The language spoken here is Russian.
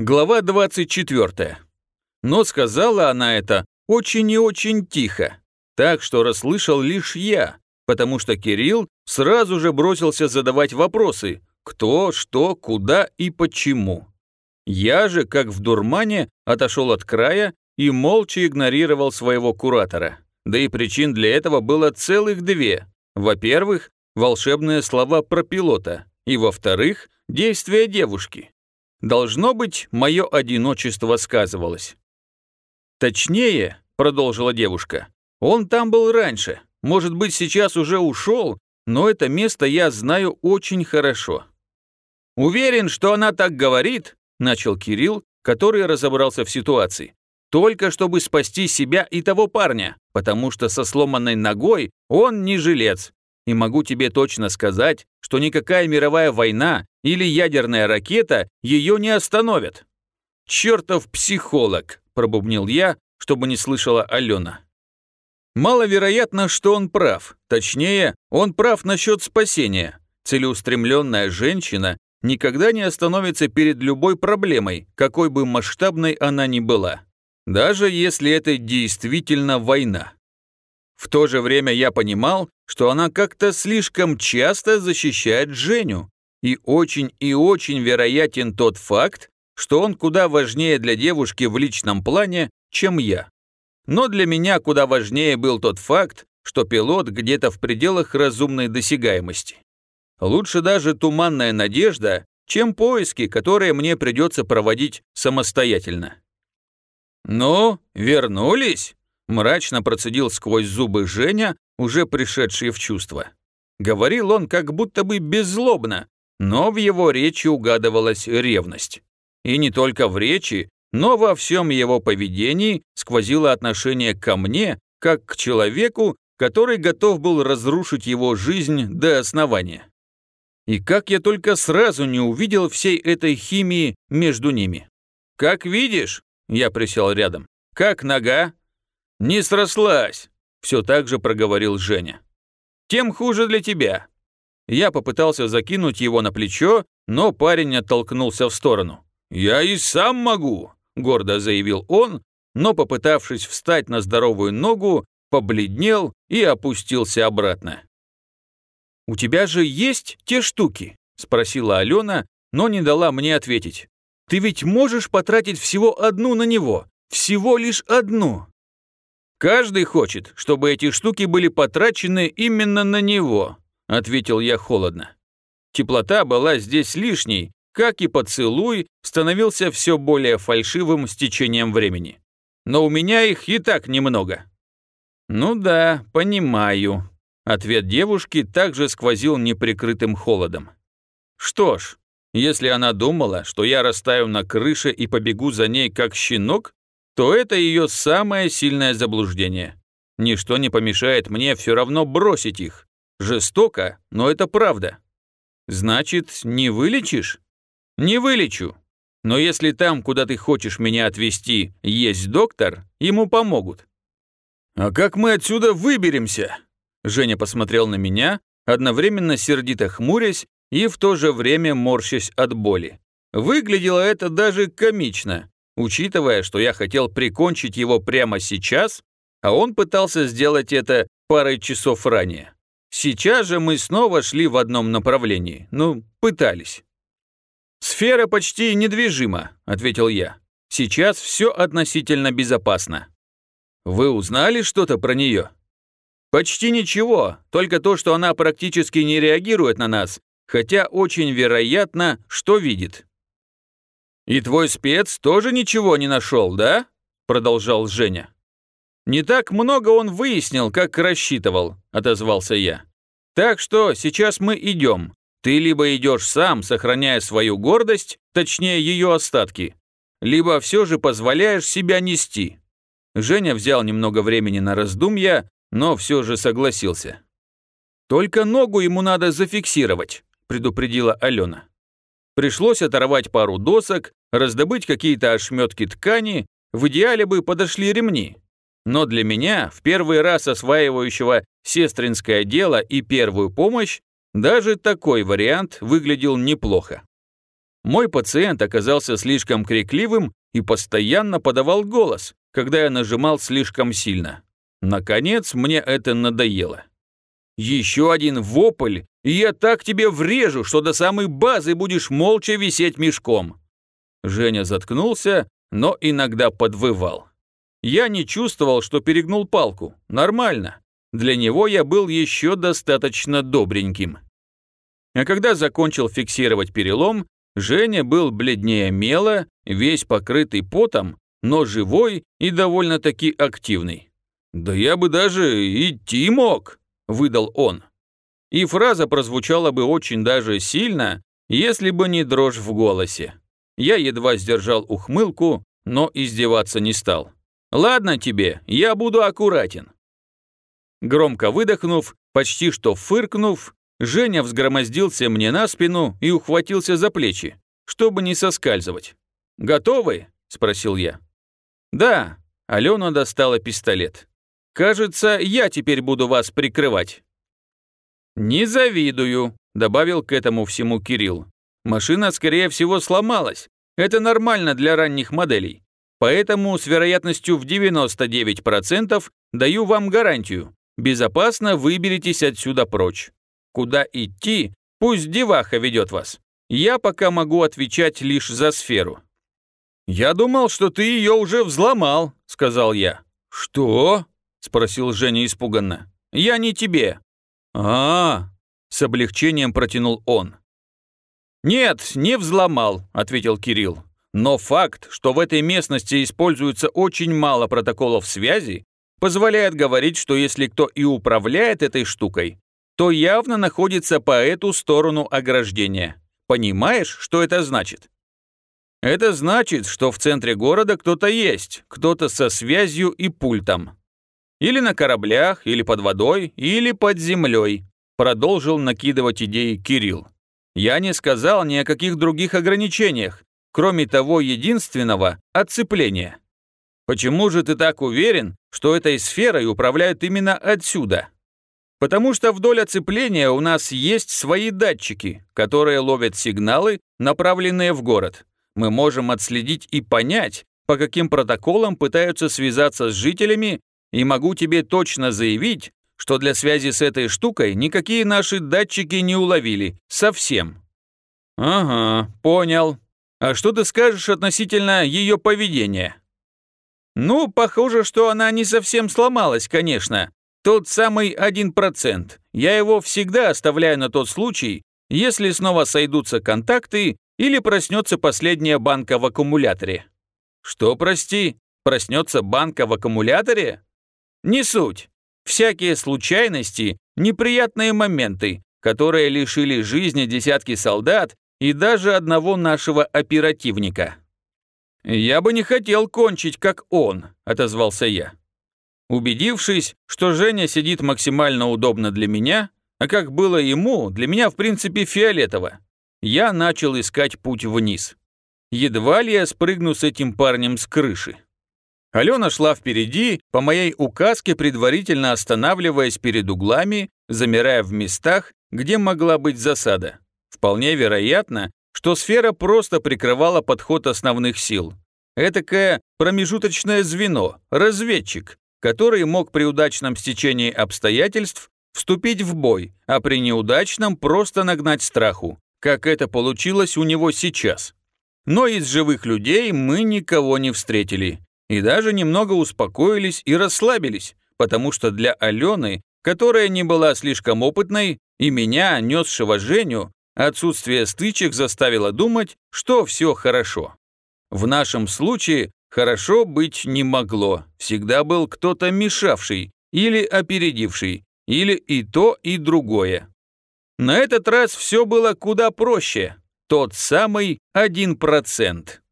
Глава 24. Но сказала она это очень и очень тихо, так что расслышал лишь я, потому что Кирилл сразу же бросился задавать вопросы кто, что, куда и почему. Я же, как в дурмане, отошел от края и молча игнорировал своего куратора. Да и причин для этого было целых две. Во-первых, волшебные слова про пилота, и во-вторых, действия девушки. Должно быть, мое одиночество сказывалось. «Точнее», — продолжила девушка, — «он там был раньше. Может быть, сейчас уже ушел, но это место я знаю очень хорошо». «Уверен, что она так говорит», — начал Кирилл, который разобрался в ситуации. «Только чтобы спасти себя и того парня, потому что со сломанной ногой он не жилец, и могу тебе точно сказать, что никакая мировая война или ядерная ракета ее не остановят. «Чертов психолог!» – пробубнил я, чтобы не слышала Алена. Маловероятно, что он прав. Точнее, он прав насчет спасения. Целеустремленная женщина никогда не остановится перед любой проблемой, какой бы масштабной она ни была. Даже если это действительно война. В то же время я понимал, что она как-то слишком часто защищает Женю, и очень и очень вероятен тот факт, что он куда важнее для девушки в личном плане, чем я. Но для меня куда важнее был тот факт, что пилот где-то в пределах разумной досягаемости. Лучше даже туманная надежда, чем поиски, которые мне придется проводить самостоятельно. «Ну, вернулись?» Мрачно процедил сквозь зубы Женя, уже пришедший в чувство. Говорил он как будто бы беззлобно, но в его речи угадывалась ревность. И не только в речи, но во всем его поведении сквозило отношение ко мне, как к человеку, который готов был разрушить его жизнь до основания. И как я только сразу не увидел всей этой химии между ними. «Как видишь», — я присел рядом, — «как нога, «Не срослась», — все так же проговорил Женя. «Тем хуже для тебя». Я попытался закинуть его на плечо, но парень оттолкнулся в сторону. «Я и сам могу», — гордо заявил он, но, попытавшись встать на здоровую ногу, побледнел и опустился обратно. «У тебя же есть те штуки?» – спросила Алена, но не дала мне ответить. «Ты ведь можешь потратить всего одну на него, всего лишь одну». «Каждый хочет, чтобы эти штуки были потрачены именно на него», ответил я холодно. Теплота была здесь лишней, как и поцелуй становился все более фальшивым с течением времени. Но у меня их и так немного. «Ну да, понимаю», Ответ девушки также сквозил неприкрытым холодом. Что ж, если она думала, что я растаю на крыше и побегу за ней как щенок, то это ее самое сильное заблуждение. Ничто не помешает мне все равно бросить их. Жестоко, но это правда. Значит, не вылечишь? Не вылечу. Но если там, куда ты хочешь меня отвезти, есть доктор, ему помогут. А как мы отсюда выберемся? Женя посмотрел на меня, одновременно сердито хмурясь и в то же время морщась от боли. Выглядело это даже комично учитывая, что я хотел прикончить его прямо сейчас, а он пытался сделать это парой часов ранее. Сейчас же мы снова шли в одном направлении, ну, пытались. «Сфера почти недвижима», — ответил я. «Сейчас все относительно безопасно». «Вы узнали что-то про нее?» «Почти ничего, только то, что она практически не реагирует на нас, хотя очень вероятно, что видит. «И твой спец тоже ничего не нашел, да?» Продолжал Женя. «Не так много он выяснил, как рассчитывал», отозвался я. «Так что сейчас мы идем. Ты либо идешь сам, сохраняя свою гордость, точнее ее остатки, либо все же позволяешь себя нести». Женя взял немного времени на раздумья, но все же согласился. «Только ногу ему надо зафиксировать», предупредила Алена. Пришлось оторвать пару досок, раздобыть какие-то ошметки ткани, в идеале бы подошли ремни. Но для меня, в первый раз осваивающего сестринское дело и первую помощь, даже такой вариант выглядел неплохо. Мой пациент оказался слишком крикливым и постоянно подавал голос, когда я нажимал слишком сильно. Наконец, мне это надоело. Еще один вопль, и я так тебе врежу, что до самой базы будешь молча висеть мешком. Женя заткнулся, но иногда подвывал. Я не чувствовал, что перегнул палку. Нормально. Для него я был еще достаточно добреньким. А когда закончил фиксировать перелом, Женя был бледнее мела, весь покрытый потом, но живой и довольно-таки активный. «Да я бы даже идти мог», — выдал он. И фраза прозвучала бы очень даже сильно, если бы не дрожь в голосе. Я едва сдержал ухмылку, но издеваться не стал. «Ладно тебе, я буду аккуратен». Громко выдохнув, почти что фыркнув, Женя взгромоздился мне на спину и ухватился за плечи, чтобы не соскальзывать. «Готовы?» – спросил я. «Да», – Алена достала пистолет. «Кажется, я теперь буду вас прикрывать». «Не завидую», – добавил к этому всему Кирилл. «Машина, скорее всего, сломалась. Это нормально для ранних моделей. Поэтому с вероятностью в 99% даю вам гарантию. Безопасно выберитесь отсюда прочь. Куда идти, пусть деваха ведет вас. Я пока могу отвечать лишь за сферу». «Я думал, что ты ее уже взломал», — сказал я. «Что?» — спросил Женя испуганно. «Я не тебе». А, -а, а с облегчением протянул он. «Нет, не взломал», — ответил Кирилл. Но факт, что в этой местности используется очень мало протоколов связи, позволяет говорить, что если кто и управляет этой штукой, то явно находится по эту сторону ограждения. Понимаешь, что это значит? Это значит, что в центре города кто-то есть, кто-то со связью и пультом. Или на кораблях, или под водой, или под землей, продолжил накидывать идеи Кирилл. Я не сказал ни о каких других ограничениях, кроме того единственного – отцепления. Почему же ты так уверен, что этой сферой управляют именно отсюда? Потому что вдоль оцепления у нас есть свои датчики, которые ловят сигналы, направленные в город. Мы можем отследить и понять, по каким протоколам пытаются связаться с жителями, и могу тебе точно заявить, что для связи с этой штукой никакие наши датчики не уловили. Совсем. Ага, понял. А что ты скажешь относительно ее поведения? Ну, похоже, что она не совсем сломалась, конечно. Тот самый один процент. Я его всегда оставляю на тот случай, если снова сойдутся контакты или проснется последняя банка в аккумуляторе. Что, прости, проснется банка в аккумуляторе? Не суть. Всякие случайности, неприятные моменты, которые лишили жизни десятки солдат и даже одного нашего оперативника. «Я бы не хотел кончить, как он», — отозвался я. Убедившись, что Женя сидит максимально удобно для меня, а как было ему, для меня в принципе фиолетово, я начал искать путь вниз. Едва ли я спрыгну с этим парнем с крыши. Алена шла впереди, по моей указке предварительно останавливаясь перед углами, замирая в местах, где могла быть засада. Вполне вероятно, что сфера просто прикрывала подход основных сил. Этакое промежуточное звено, разведчик, который мог при удачном стечении обстоятельств вступить в бой, а при неудачном просто нагнать страху, как это получилось у него сейчас. Но из живых людей мы никого не встретили. И даже немного успокоились и расслабились, потому что для Алены, которая не была слишком опытной, и меня, несшего Женю, отсутствие стычек заставило думать, что все хорошо. В нашем случае хорошо быть не могло, всегда был кто-то мешавший или опередивший, или и то, и другое. На этот раз все было куда проще, тот самый один процент.